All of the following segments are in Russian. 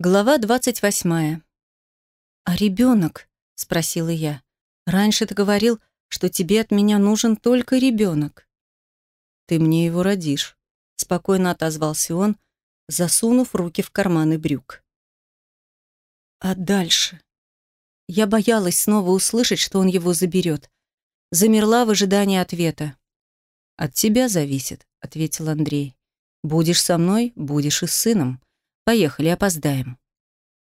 Глава двадцать восьмая. «А ребенок?» — спросила я. «Раньше ты говорил, что тебе от меня нужен только ребенок». «Ты мне его родишь», — спокойно отозвался он, засунув руки в карманы брюк. «А дальше?» Я боялась снова услышать, что он его заберет. Замерла в ожидании ответа. «От тебя зависит», — ответил Андрей. «Будешь со мной, будешь и с сыном. Поехали, опоздаем».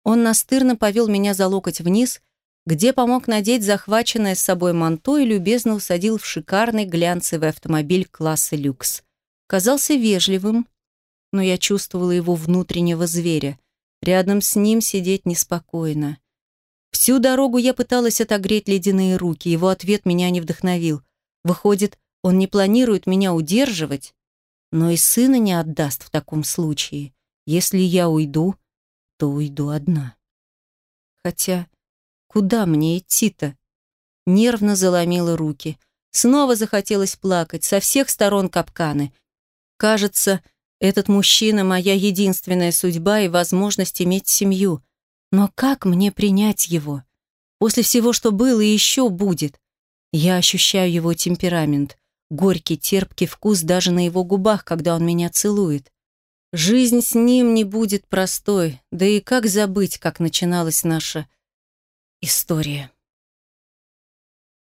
Он настырно повел меня за локоть вниз, где помог надеть захваченное с собой манто и любезно усадил в шикарный глянцевый автомобиль класса люкс. Казался вежливым, но я чувствовала его внутреннего зверя. Рядом с ним сидеть неспокойно. Всю дорогу я пыталась отогреть ледяные руки, его ответ меня не вдохновил. Выходит, он не планирует меня удерживать, но и сына не отдаст в таком случае. Если я уйду, то уйду одна. Хотя, куда мне идти-то? Нервно заломила руки. Снова захотелось плакать, со всех сторон капканы. Кажется, этот мужчина — моя единственная судьба и возможность иметь семью. Но как мне принять его? После всего, что было и еще будет. Я ощущаю его темперамент. Горький, терпкий вкус даже на его губах, когда он меня целует. Жизнь с ним не будет простой, да и как забыть, как начиналась наша история.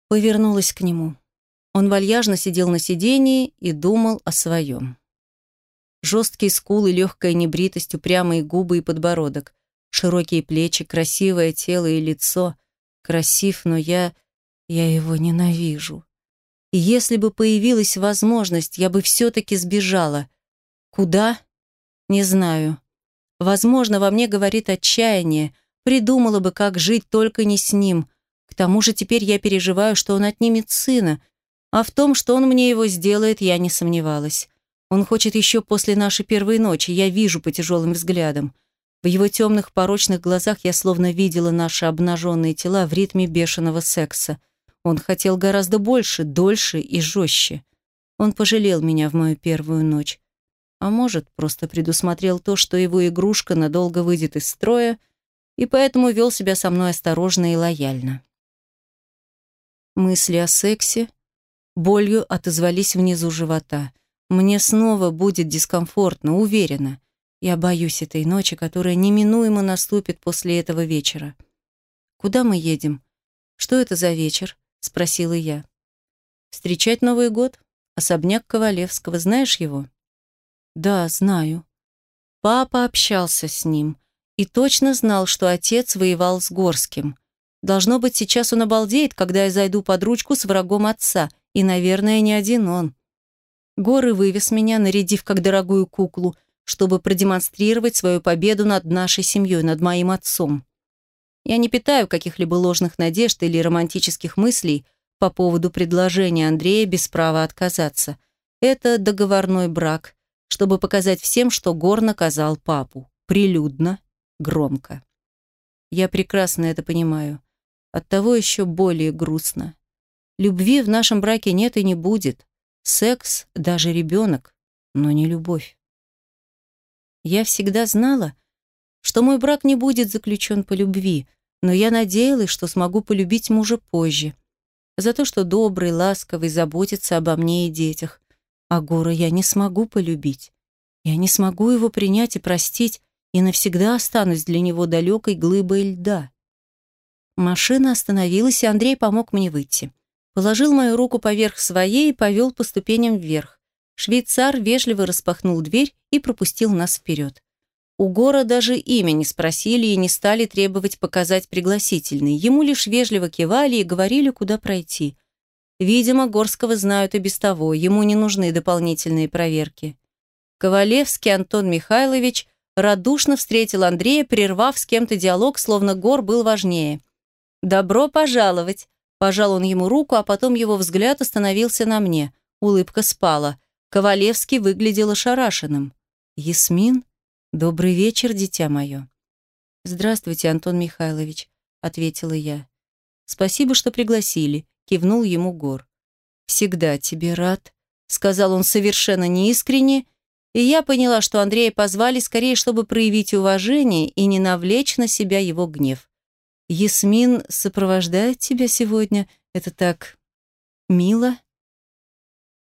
Повернулась к нему. Он вальяжно сидел на сидении и думал о своем. Жесткие скулы, легкая небритость, упрямые губы и подбородок, широкие плечи, красивое тело и лицо. Красив, но я... я его ненавижу. И если бы появилась возможность, я бы все-таки сбежала. Куда? Не знаю. Возможно, во мне говорит отчаяние. Придумала бы, как жить, только не с ним. К тому же теперь я переживаю, что он отнимет сына. А в том, что он мне его сделает, я не сомневалась. Он хочет еще после нашей первой ночи, я вижу по тяжелым взглядам. В его темных порочных глазах я словно видела наши обнаженные тела в ритме бешеного секса. Он хотел гораздо больше, дольше и жестче. Он пожалел меня в мою первую ночь. А может, просто предусмотрел то, что его игрушка надолго выйдет из строя, и поэтому вел себя со мной осторожно и лояльно. Мысли о сексе болью отозвались внизу живота. Мне снова будет дискомфортно, уверена. Я боюсь этой ночи, которая неминуемо наступит после этого вечера. «Куда мы едем? Что это за вечер?» — спросила я. «Встречать Новый год? Особняк Ковалевского. Знаешь его?» Да, знаю. Папа общался с ним и точно знал, что отец воевал с Горским. Должно быть, сейчас он обалдеет, когда я зайду под ручку с врагом отца, и, наверное, не один он. Горы вывез меня, нарядив как дорогую куклу, чтобы продемонстрировать свою победу над нашей семьей, над моим отцом. Я не питаю каких-либо ложных надежд или романтических мыслей по поводу предложения Андрея без права отказаться. Это договорной брак, чтобы показать всем, что Гор наказал папу. Прилюдно, громко. Я прекрасно это понимаю. Оттого еще более грустно. Любви в нашем браке нет и не будет. Секс, даже ребенок, но не любовь. Я всегда знала, что мой брак не будет заключен по любви, но я надеялась, что смогу полюбить мужа позже. За то, что добрый, ласковый, заботится обо мне и детях. А Гора я не смогу полюбить. Я не смогу его принять и простить, и навсегда останусь для него далекой глыбой льда. Машина остановилась, и Андрей помог мне выйти. Положил мою руку поверх своей и повел по ступеням вверх. Швейцар вежливо распахнул дверь и пропустил нас вперед. У Гора даже имя не спросили и не стали требовать показать пригласительный. Ему лишь вежливо кивали и говорили, куда пройти. Видимо, Горского знают и без того, ему не нужны дополнительные проверки. Ковалевский Антон Михайлович радушно встретил Андрея, прервав с кем-то диалог, словно Гор был важнее. «Добро пожаловать!» Пожал он ему руку, а потом его взгляд остановился на мне. Улыбка спала. Ковалевский выглядел ошарашенным. «Ясмин? Добрый вечер, дитя мое». «Здравствуйте, Антон Михайлович», — ответила я. «Спасибо, что пригласили», — кивнул ему Гор. «Всегда тебе рад», — сказал он совершенно неискренне, И я поняла, что Андрея позвали скорее, чтобы проявить уважение и не навлечь на себя его гнев. «Ясмин сопровождает тебя сегодня. Это так мило?»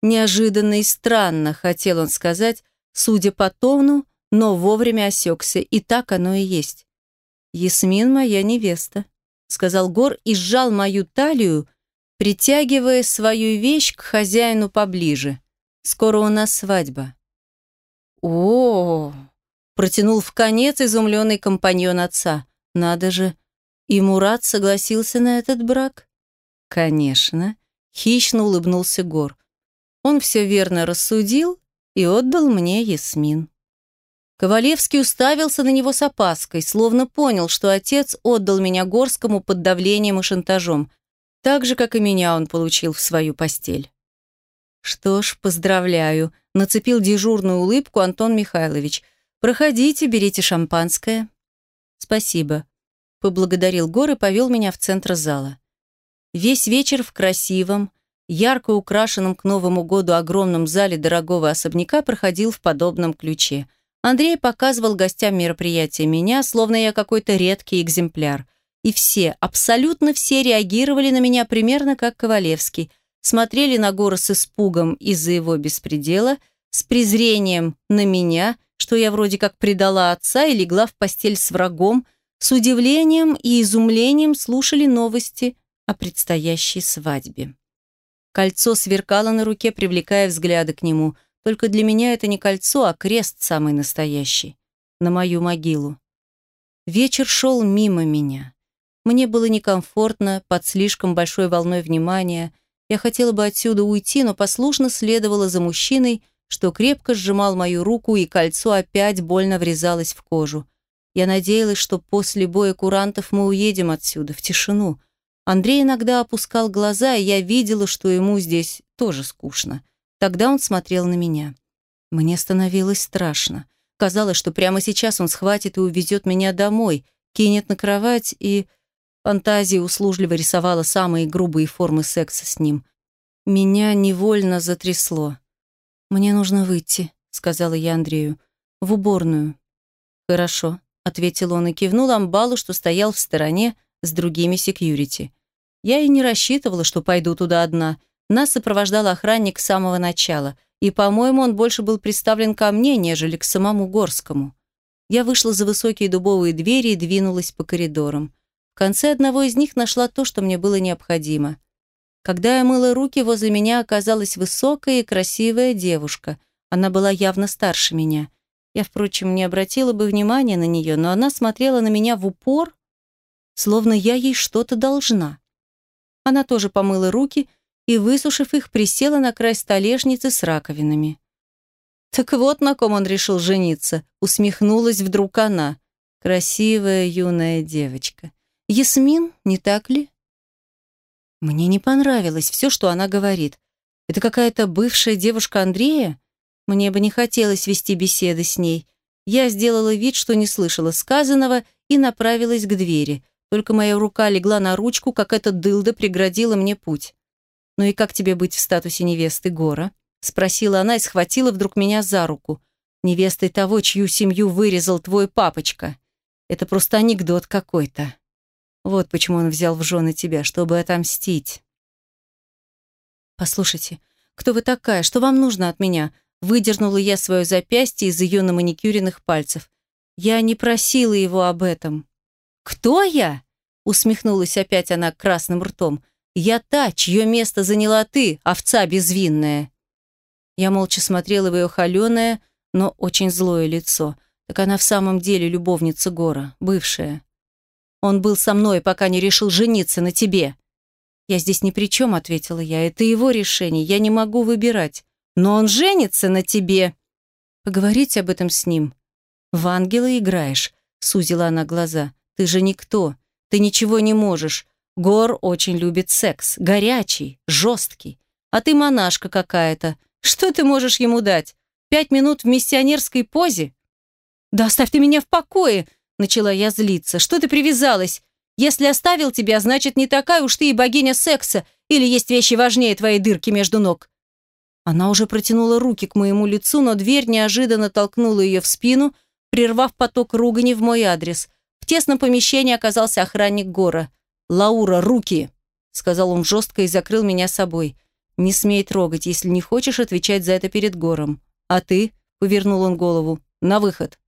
Неожиданно и странно, хотел он сказать, судя по тону, но вовремя осекся, и так оно и есть. «Ясмин моя невеста», — сказал Гор и сжал мою талию, притягивая свою вещь к хозяину поближе. «Скоро у нас свадьба». О, -о, -о протянул в конец изумленный компаньон отца. «Надо же, и Мурат согласился на этот брак?» «Конечно», — хищно улыбнулся Гор. Он все верно рассудил и отдал мне Ясмин. Ковалевский уставился на него с опаской, словно понял, что отец отдал меня Горскому под давлением и шантажом, так же, как и меня он получил в свою постель. «Что ж, поздравляю», — нацепил дежурную улыбку Антон Михайлович. «Проходите, берите шампанское». «Спасибо», — поблагодарил Гор и повел меня в центр зала. Весь вечер в красивом, ярко украшенном к Новому году огромном зале дорогого особняка проходил в подобном ключе. Андрей показывал гостям мероприятия меня, словно я какой-то редкий экземпляр. И все, абсолютно все реагировали на меня примерно как Ковалевский. Смотрели на Гора с испугом из-за его беспредела, с презрением на меня, что я вроде как предала отца и легла в постель с врагом, с удивлением и изумлением слушали новости о предстоящей свадьбе. Кольцо сверкало на руке, привлекая взгляды к нему. Только для меня это не кольцо, а крест самый настоящий. На мою могилу. Вечер шел мимо меня. Мне было некомфортно, под слишком большой волной внимания. Я хотела бы отсюда уйти, но послушно следовала за мужчиной, что крепко сжимал мою руку, и кольцо опять больно врезалось в кожу. Я надеялась, что после боя курантов мы уедем отсюда, в тишину, Андрей иногда опускал глаза, и я видела, что ему здесь тоже скучно. Тогда он смотрел на меня. Мне становилось страшно. Казалось, что прямо сейчас он схватит и увезет меня домой, кинет на кровать, и... Фантазия услужливо рисовала самые грубые формы секса с ним. Меня невольно затрясло. «Мне нужно выйти», — сказала я Андрею. «В уборную». «Хорошо», — ответил он и кивнул амбалу, что стоял в стороне с другими секьюрити. Я и не рассчитывала, что пойду туда одна. Нас сопровождал охранник с самого начала, и, по-моему, он больше был представлен ко мне, нежели к самому Горскому. Я вышла за высокие дубовые двери и двинулась по коридорам. Конце одного из них нашла то, что мне было необходимо. Когда я мыла руки, возле меня оказалась высокая и красивая девушка. Она была явно старше меня. Я, впрочем, не обратила бы внимания на нее, но она смотрела на меня в упор, словно я ей что-то должна. Она тоже помыла руки и, высушив их, присела на край столешницы с раковинами. «Так вот, на ком он решил жениться», — усмехнулась вдруг она. Красивая юная девочка. «Ясмин, не так ли?» Мне не понравилось все, что она говорит. Это какая-то бывшая девушка Андрея? Мне бы не хотелось вести беседы с ней. Я сделала вид, что не слышала сказанного, и направилась к двери. Только моя рука легла на ручку, как эта дылда преградила мне путь. «Ну и как тебе быть в статусе невесты Гора?» Спросила она и схватила вдруг меня за руку. «Невестой того, чью семью вырезал твой папочка. Это просто анекдот какой-то. Вот почему он взял в жены тебя, чтобы отомстить». «Послушайте, кто вы такая? Что вам нужно от меня?» Выдернула я свое запястье из ее наманикюренных пальцев. Я не просила его об этом. «Кто я?» — усмехнулась опять она красным ртом. «Я та, чье место заняла ты, овца безвинная». Я молча смотрела в ее холеное, но очень злое лицо. Так она в самом деле любовница Гора, бывшая. Он был со мной, пока не решил жениться на тебе. Я здесь ни при чем, ответила я. Это его решение, я не могу выбирать. Но он женится на тебе. Поговорить об этом с ним. В ангела играешь, сузила она глаза. Ты же никто. Ты ничего не можешь. Гор очень любит секс. Горячий, жесткий. А ты монашка какая-то. Что ты можешь ему дать? Пять минут в миссионерской позе? Да оставь ты меня в покое, начала я злиться. Что ты привязалась? Если оставил тебя, значит, не такая уж ты и богиня секса, или есть вещи важнее твоей дырки между ног. Она уже протянула руки к моему лицу, но дверь неожиданно толкнула ее в спину, прервав поток ругани в мой адрес. В тесном помещении оказался охранник Гора. «Лаура, руки!» — сказал он жестко и закрыл меня собой. «Не смей трогать, если не хочешь отвечать за это перед Гором. А ты?» — повернул он голову. «На выход».